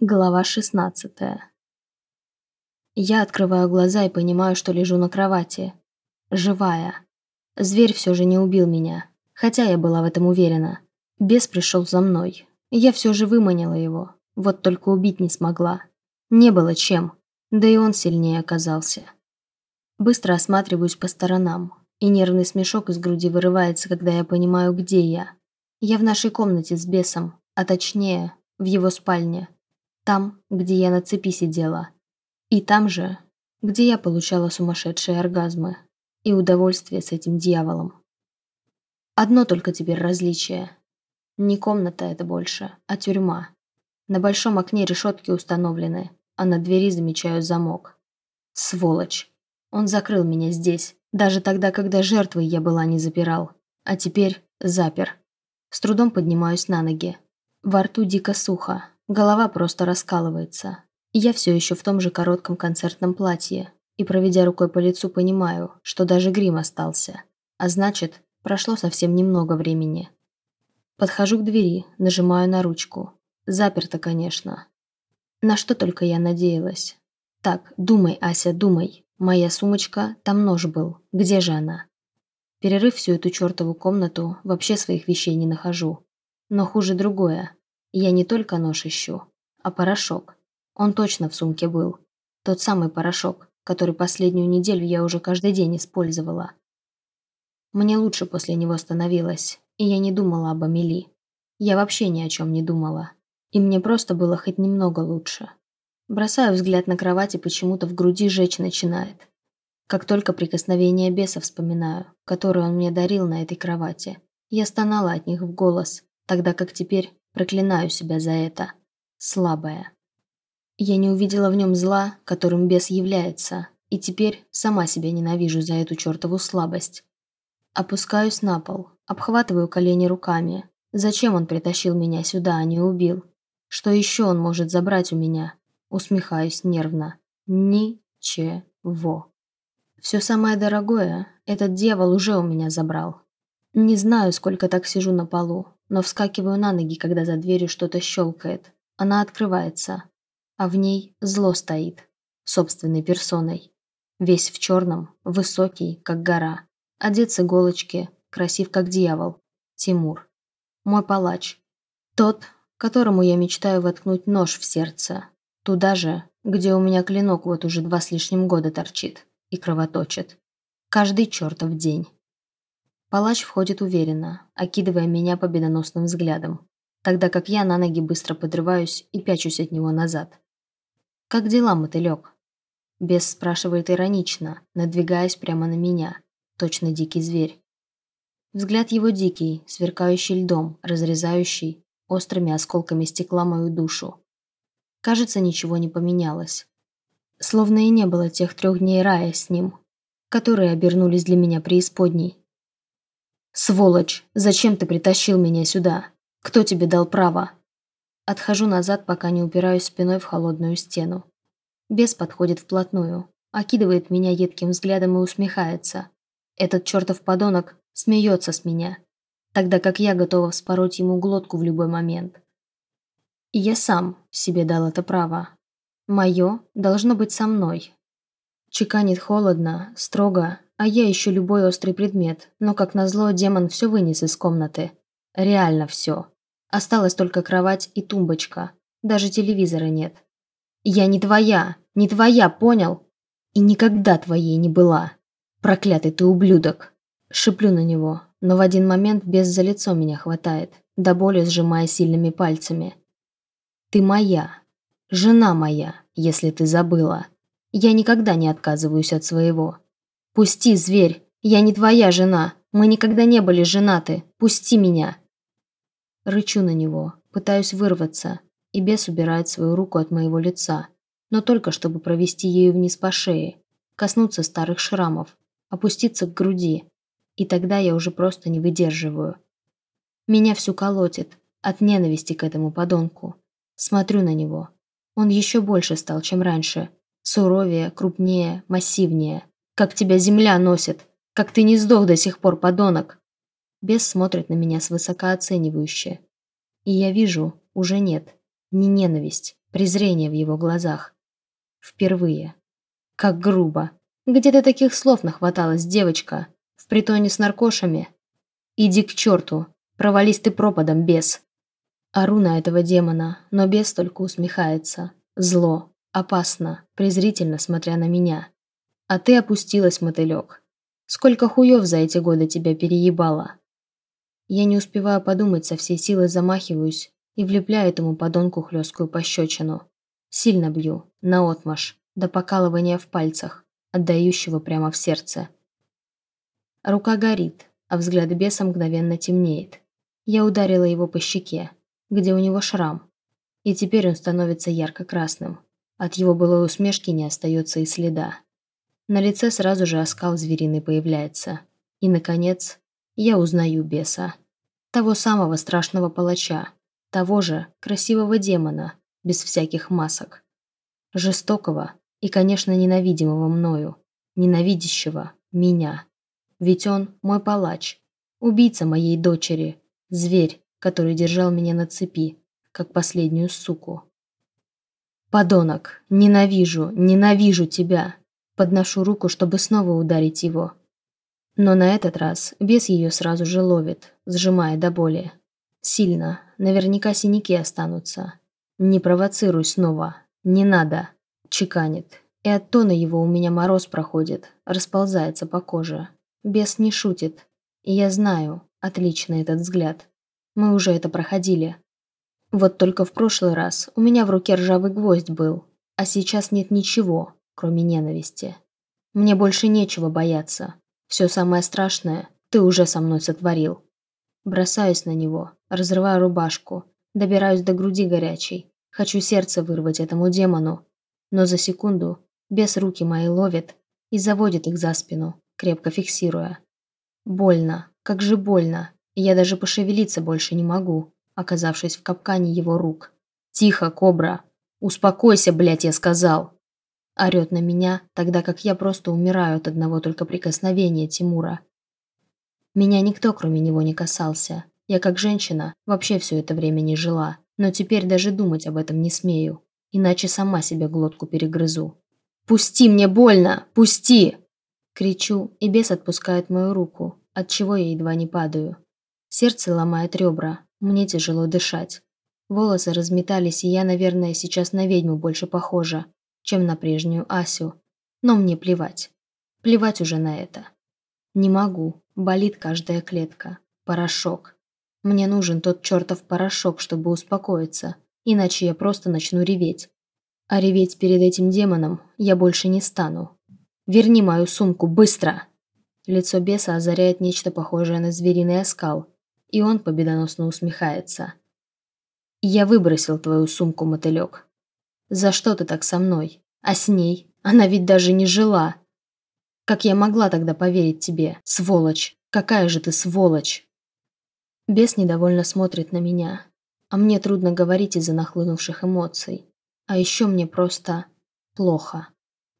Глава 16 Я открываю глаза и понимаю, что лежу на кровати. Живая. Зверь все же не убил меня, хотя я была в этом уверена. Бес пришел за мной. Я все же выманила его, вот только убить не смогла. Не было чем, да и он сильнее оказался. Быстро осматриваюсь по сторонам, и нервный смешок из груди вырывается, когда я понимаю, где я. Я в нашей комнате с бесом, а точнее, в его спальне. Там, где я на цепи сидела. И там же, где я получала сумасшедшие оргазмы. И удовольствие с этим дьяволом. Одно только теперь различие. Не комната это больше, а тюрьма. На большом окне решетки установлены, а на двери замечаю замок. Сволочь. Он закрыл меня здесь, даже тогда, когда жертвой я была не запирал. А теперь запер. С трудом поднимаюсь на ноги. Во рту дико сухо, Голова просто раскалывается. Я все еще в том же коротком концертном платье и, проведя рукой по лицу, понимаю, что даже грим остался. А значит, прошло совсем немного времени. Подхожу к двери, нажимаю на ручку. Заперто, конечно. На что только я надеялась. Так, думай, Ася, думай. Моя сумочка, там нож был. Где же она? Перерыв всю эту чертову комнату, вообще своих вещей не нахожу. Но хуже другое. Я не только нож ищу, а порошок. Он точно в сумке был. Тот самый порошок, который последнюю неделю я уже каждый день использовала. Мне лучше после него становилось, и я не думала об Амели. Я вообще ни о чем не думала. И мне просто было хоть немного лучше. Бросаю взгляд на кровать и почему-то в груди жечь начинает. Как только прикосновение беса вспоминаю, которое он мне дарил на этой кровати, я стонала от них в голос, тогда как теперь Проклинаю себя за это. Слабая. Я не увидела в нем зла, которым бес является, и теперь сама себя ненавижу за эту чертову слабость. Опускаюсь на пол, обхватываю колени руками. Зачем он притащил меня сюда, а не убил? Что еще он может забрать у меня? Усмехаюсь нервно. Ничего. Все самое дорогое этот дьявол уже у меня забрал. Не знаю, сколько так сижу на полу, но вскакиваю на ноги, когда за дверью что-то щелкает. Она открывается, а в ней зло стоит, собственной персоной. Весь в черном, высокий, как гора, одет с иголочки, красив, как дьявол. Тимур. Мой палач. Тот, которому я мечтаю воткнуть нож в сердце. Туда же, где у меня клинок вот уже два с лишним года торчит и кровоточит. Каждый чертов день. Палач входит уверенно, окидывая меня победоносным взглядом, тогда как я на ноги быстро подрываюсь и пячусь от него назад. «Как дела, мотылек?» Бес спрашивает иронично, надвигаясь прямо на меня, точно дикий зверь. Взгляд его дикий, сверкающий льдом, разрезающий острыми осколками стекла мою душу. Кажется, ничего не поменялось. Словно и не было тех трех дней рая с ним, которые обернулись для меня преисподней. «Сволочь! Зачем ты притащил меня сюда? Кто тебе дал право?» Отхожу назад, пока не упираюсь спиной в холодную стену. Бес подходит вплотную, окидывает меня едким взглядом и усмехается. Этот чертов подонок смеется с меня, тогда как я готова вспороть ему глотку в любой момент. И я сам себе дал это право. Мое должно быть со мной. Чеканит холодно, строго, а я ищу любой острый предмет, но, как назло, демон все вынес из комнаты. Реально все. Осталась только кровать и тумбочка. Даже телевизора нет. Я не твоя, не твоя, понял? И никогда твоей не была. Проклятый ты ублюдок. Шиплю на него, но в один момент без за лицо меня хватает, до боли сжимая сильными пальцами. Ты моя. Жена моя, если ты забыла. Я никогда не отказываюсь от своего. «Пусти, зверь! Я не твоя жена! Мы никогда не были женаты! Пусти меня!» Рычу на него, пытаюсь вырваться, и бес убирает свою руку от моего лица, но только чтобы провести ею вниз по шее, коснуться старых шрамов, опуститься к груди, и тогда я уже просто не выдерживаю. Меня всю колотит от ненависти к этому подонку. Смотрю на него. Он еще больше стал, чем раньше. Суровее, крупнее, массивнее. Как тебя земля носит! Как ты не сдох до сих пор, подонок!» Бес смотрит на меня свысока оценивающе. И я вижу, уже нет. Не ненависть, презрение в его глазах. Впервые. Как грубо. Где ты таких слов нахваталась, девочка? В притоне с наркошами? Иди к черту. Провались ты пропадом, бес. Ору на этого демона, но бес только усмехается. Зло, опасно, презрительно смотря на меня. А ты опустилась, мотылек. Сколько хуев за эти годы тебя переебало? Я не успеваю подумать, со всей силы замахиваюсь и влепляю этому подонку хлесткую пощечину. Сильно бью, наотмашь, до покалывания в пальцах, отдающего прямо в сердце. Рука горит, а взгляд беса мгновенно темнеет. Я ударила его по щеке, где у него шрам, и теперь он становится ярко-красным. От его былой усмешки не остается и следа. На лице сразу же оскал звериный появляется. И, наконец, я узнаю беса. Того самого страшного палача. Того же красивого демона, без всяких масок. Жестокого и, конечно, ненавидимого мною. Ненавидящего меня. Ведь он мой палач. Убийца моей дочери. Зверь, который держал меня на цепи, как последнюю суку. «Подонок! Ненавижу! Ненавижу тебя!» Подношу руку, чтобы снова ударить его. Но на этот раз бес ее сразу же ловит, сжимая до боли. Сильно, наверняка синяки останутся. «Не провоцируй снова. Не надо!» Чеканит. И от тона его у меня мороз проходит, расползается по коже. Бес не шутит. И я знаю, отлично этот взгляд. Мы уже это проходили. Вот только в прошлый раз у меня в руке ржавый гвоздь был, а сейчас нет ничего, кроме ненависти. Мне больше нечего бояться. Все самое страшное ты уже со мной сотворил. Бросаюсь на него, разрываю рубашку, добираюсь до груди горячей. Хочу сердце вырвать этому демону. Но за секунду бес руки мои ловит и заводит их за спину, крепко фиксируя. Больно, как же больно, я даже пошевелиться больше не могу, оказавшись в капкане его рук. «Тихо, кобра! Успокойся, блядь, я сказал!» Орет на меня, тогда как я просто умираю от одного только прикосновения Тимура. Меня никто, кроме него, не касался. Я, как женщина, вообще все это время не жила. Но теперь даже думать об этом не смею. Иначе сама себе глотку перегрызу. «Пусти, мне больно! Пусти!» Кричу, и бес отпускает мою руку, от чего я едва не падаю. Сердце ломает ребра, мне тяжело дышать. Волосы разметались, и я, наверное, сейчас на ведьму больше похожа, чем на прежнюю Асю. Но мне плевать. Плевать уже на это. Не могу, болит каждая клетка. Порошок. Мне нужен тот чертов порошок, чтобы успокоиться, иначе я просто начну реветь. А реветь перед этим демоном я больше не стану. Верни мою сумку, быстро! Лицо беса озаряет нечто похожее на звериный оскал, и он победоносно усмехается. «Я выбросил твою сумку, мотылек. За что ты так со мной? А с ней? Она ведь даже не жила. Как я могла тогда поверить тебе, сволочь? Какая же ты сволочь?» Бес недовольно смотрит на меня, а мне трудно говорить из-за нахлынувших эмоций. А еще мне просто плохо.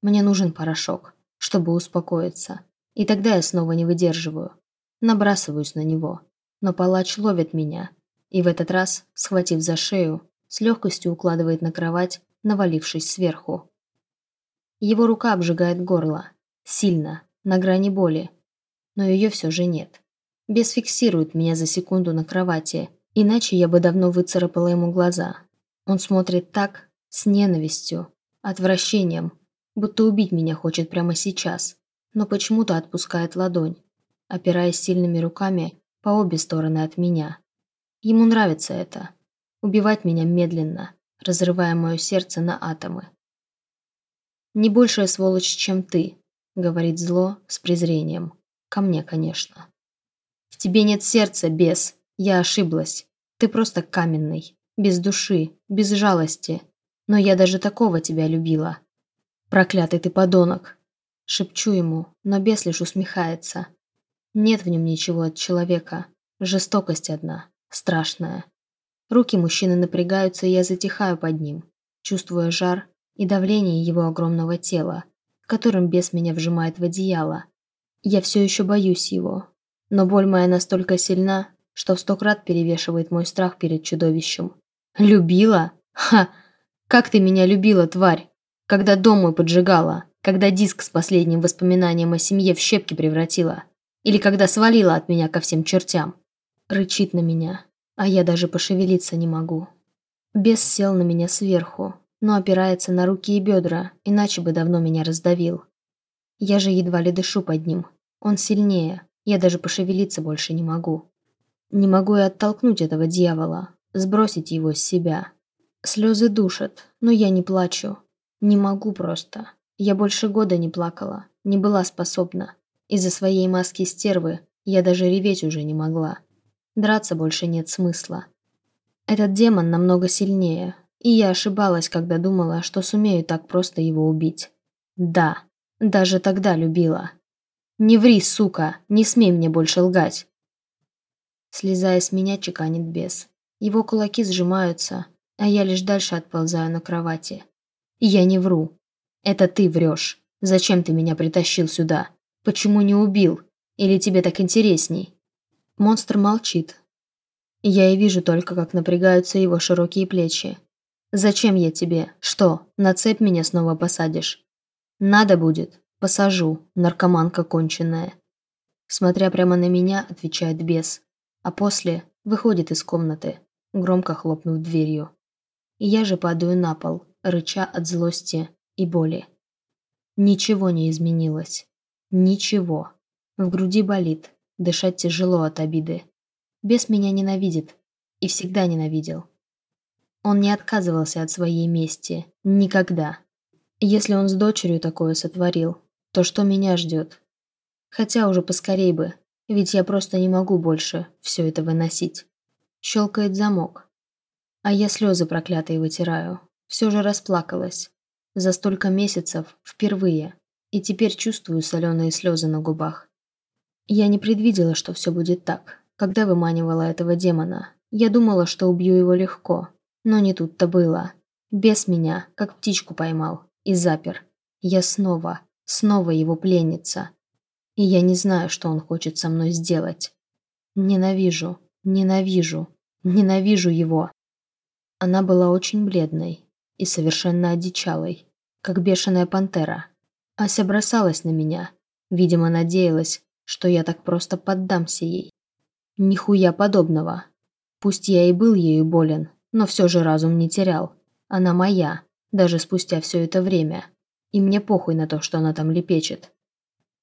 Мне нужен порошок, чтобы успокоиться. И тогда я снова не выдерживаю. Набрасываюсь на него но палач ловит меня и в этот раз, схватив за шею, с легкостью укладывает на кровать, навалившись сверху. Его рука обжигает горло. Сильно, на грани боли. Но ее все же нет. Бес фиксирует меня за секунду на кровати, иначе я бы давно выцарапала ему глаза. Он смотрит так, с ненавистью, отвращением, будто убить меня хочет прямо сейчас, но почему-то отпускает ладонь, опираясь сильными руками по обе стороны от меня. Ему нравится это. Убивать меня медленно, разрывая мое сердце на атомы. «Не большая сволочь, чем ты», — говорит зло с презрением. Ко мне, конечно. «В тебе нет сердца, бес. Я ошиблась. Ты просто каменный, без души, без жалости. Но я даже такого тебя любила. Проклятый ты подонок!» Шепчу ему, но бес лишь усмехается. Нет в нем ничего от человека. Жестокость одна, страшная. Руки мужчины напрягаются, и я затихаю под ним, чувствуя жар и давление его огромного тела, которым бес меня вжимает в одеяло. Я все еще боюсь его, но боль моя настолько сильна, что в сто крат перевешивает мой страх перед чудовищем. «Любила? Ха! Как ты меня любила, тварь! Когда дом мой поджигала, когда диск с последним воспоминанием о семье в щепки превратила, или когда свалила от меня ко всем чертям. Рычит на меня, а я даже пошевелиться не могу. Бес сел на меня сверху, но опирается на руки и бедра, иначе бы давно меня раздавил. Я же едва ли дышу под ним. Он сильнее, я даже пошевелиться больше не могу. Не могу и оттолкнуть этого дьявола, сбросить его с себя. Слезы душат, но я не плачу. Не могу просто. Я больше года не плакала, не была способна. Из-за своей маски стервы я даже реветь уже не могла. Драться больше нет смысла. Этот демон намного сильнее, и я ошибалась, когда думала, что сумею так просто его убить. Да, даже тогда любила. Не ври, сука, не смей мне больше лгать. Слезая с меня, чеканит бес. Его кулаки сжимаются, а я лишь дальше отползаю на кровати. Я не вру. Это ты врешь. Зачем ты меня притащил сюда? Почему не убил? Или тебе так интересней? Монстр молчит. Я и вижу только, как напрягаются его широкие плечи. Зачем я тебе? Что, на цепь меня снова посадишь? Надо будет. Посажу, наркоманка конченная. Смотря прямо на меня, отвечает бес а после выходит из комнаты, громко хлопнув дверью. И я же падаю на пол, рыча от злости и боли. Ничего не изменилось. Ничего. В груди болит, дышать тяжело от обиды. Бес меня ненавидит и всегда ненавидел. Он не отказывался от своей мести. Никогда. Если он с дочерью такое сотворил, то что меня ждет? Хотя уже поскорей бы, ведь я просто не могу больше все это выносить. Щелкает замок. А я слезы проклятые вытираю. Все же расплакалась. За столько месяцев впервые. И теперь чувствую соленые слезы на губах. Я не предвидела, что все будет так. Когда выманивала этого демона, я думала, что убью его легко. Но не тут-то было. Без меня, как птичку поймал. И запер. Я снова, снова его пленница и я не знаю, что он хочет со мной сделать. Ненавижу, ненавижу, ненавижу его. Она была очень бледной и совершенно одичалой, как бешеная пантера. Ася бросалась на меня, видимо, надеялась, что я так просто поддамся ей. Нихуя подобного. Пусть я и был ею болен, но все же разум не терял. Она моя, даже спустя все это время. И мне похуй на то, что она там лепечет.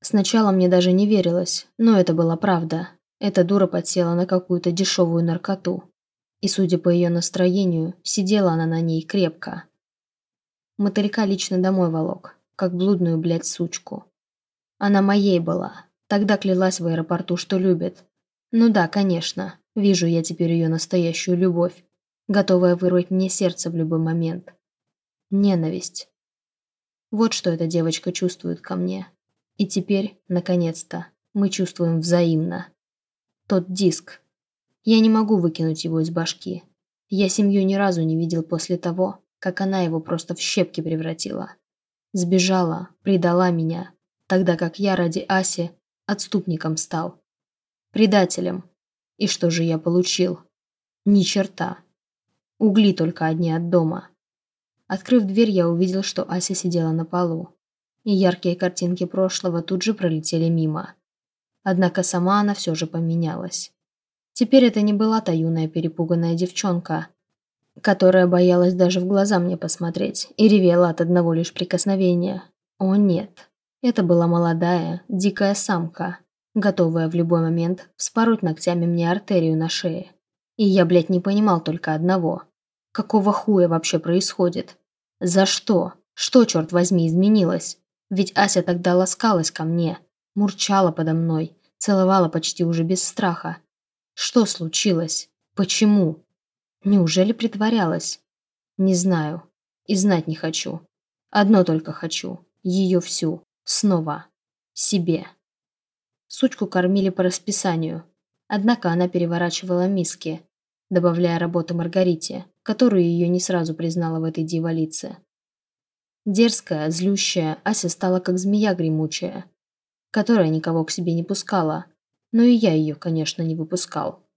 Сначала мне даже не верилось, но это была правда. Эта дура подсела на какую-то дешевую наркоту. И, судя по ее настроению, сидела она на ней крепко. Мотылька лично домой волок, как блудную, блядь, сучку. Она моей была. Тогда клялась в аэропорту, что любит. Ну да, конечно, вижу я теперь ее настоящую любовь, готовая вырвать мне сердце в любой момент. Ненависть. Вот что эта девочка чувствует ко мне. И теперь, наконец-то, мы чувствуем взаимно. Тот диск. Я не могу выкинуть его из башки. Я семью ни разу не видел после того, как она его просто в щепки превратила. Сбежала, предала меня, тогда как я ради Аси отступником стал. Предателем. И что же я получил? Ни черта. Угли только одни от дома. Открыв дверь, я увидел, что Ася сидела на полу и яркие картинки прошлого тут же пролетели мимо. Однако сама она все же поменялась. Теперь это не была та юная перепуганная девчонка, которая боялась даже в глаза мне посмотреть и ревела от одного лишь прикосновения. О нет, это была молодая, дикая самка, готовая в любой момент вспороть ногтями мне артерию на шее. И я, блядь, не понимал только одного. Какого хуя вообще происходит? За что? Что, черт возьми, изменилось? Ведь Ася тогда ласкалась ко мне, мурчала подо мной, целовала почти уже без страха. Что случилось? Почему? Неужели притворялась? Не знаю. И знать не хочу. Одно только хочу. Ее всю. Снова. Себе. Сучку кормили по расписанию. Однако она переворачивала миски, добавляя работы Маргарите, которую ее не сразу признала в этой дьяволице. Дерзкая, злющая, Ася стала как змея гремучая, которая никого к себе не пускала. Но и я ее, конечно, не выпускал.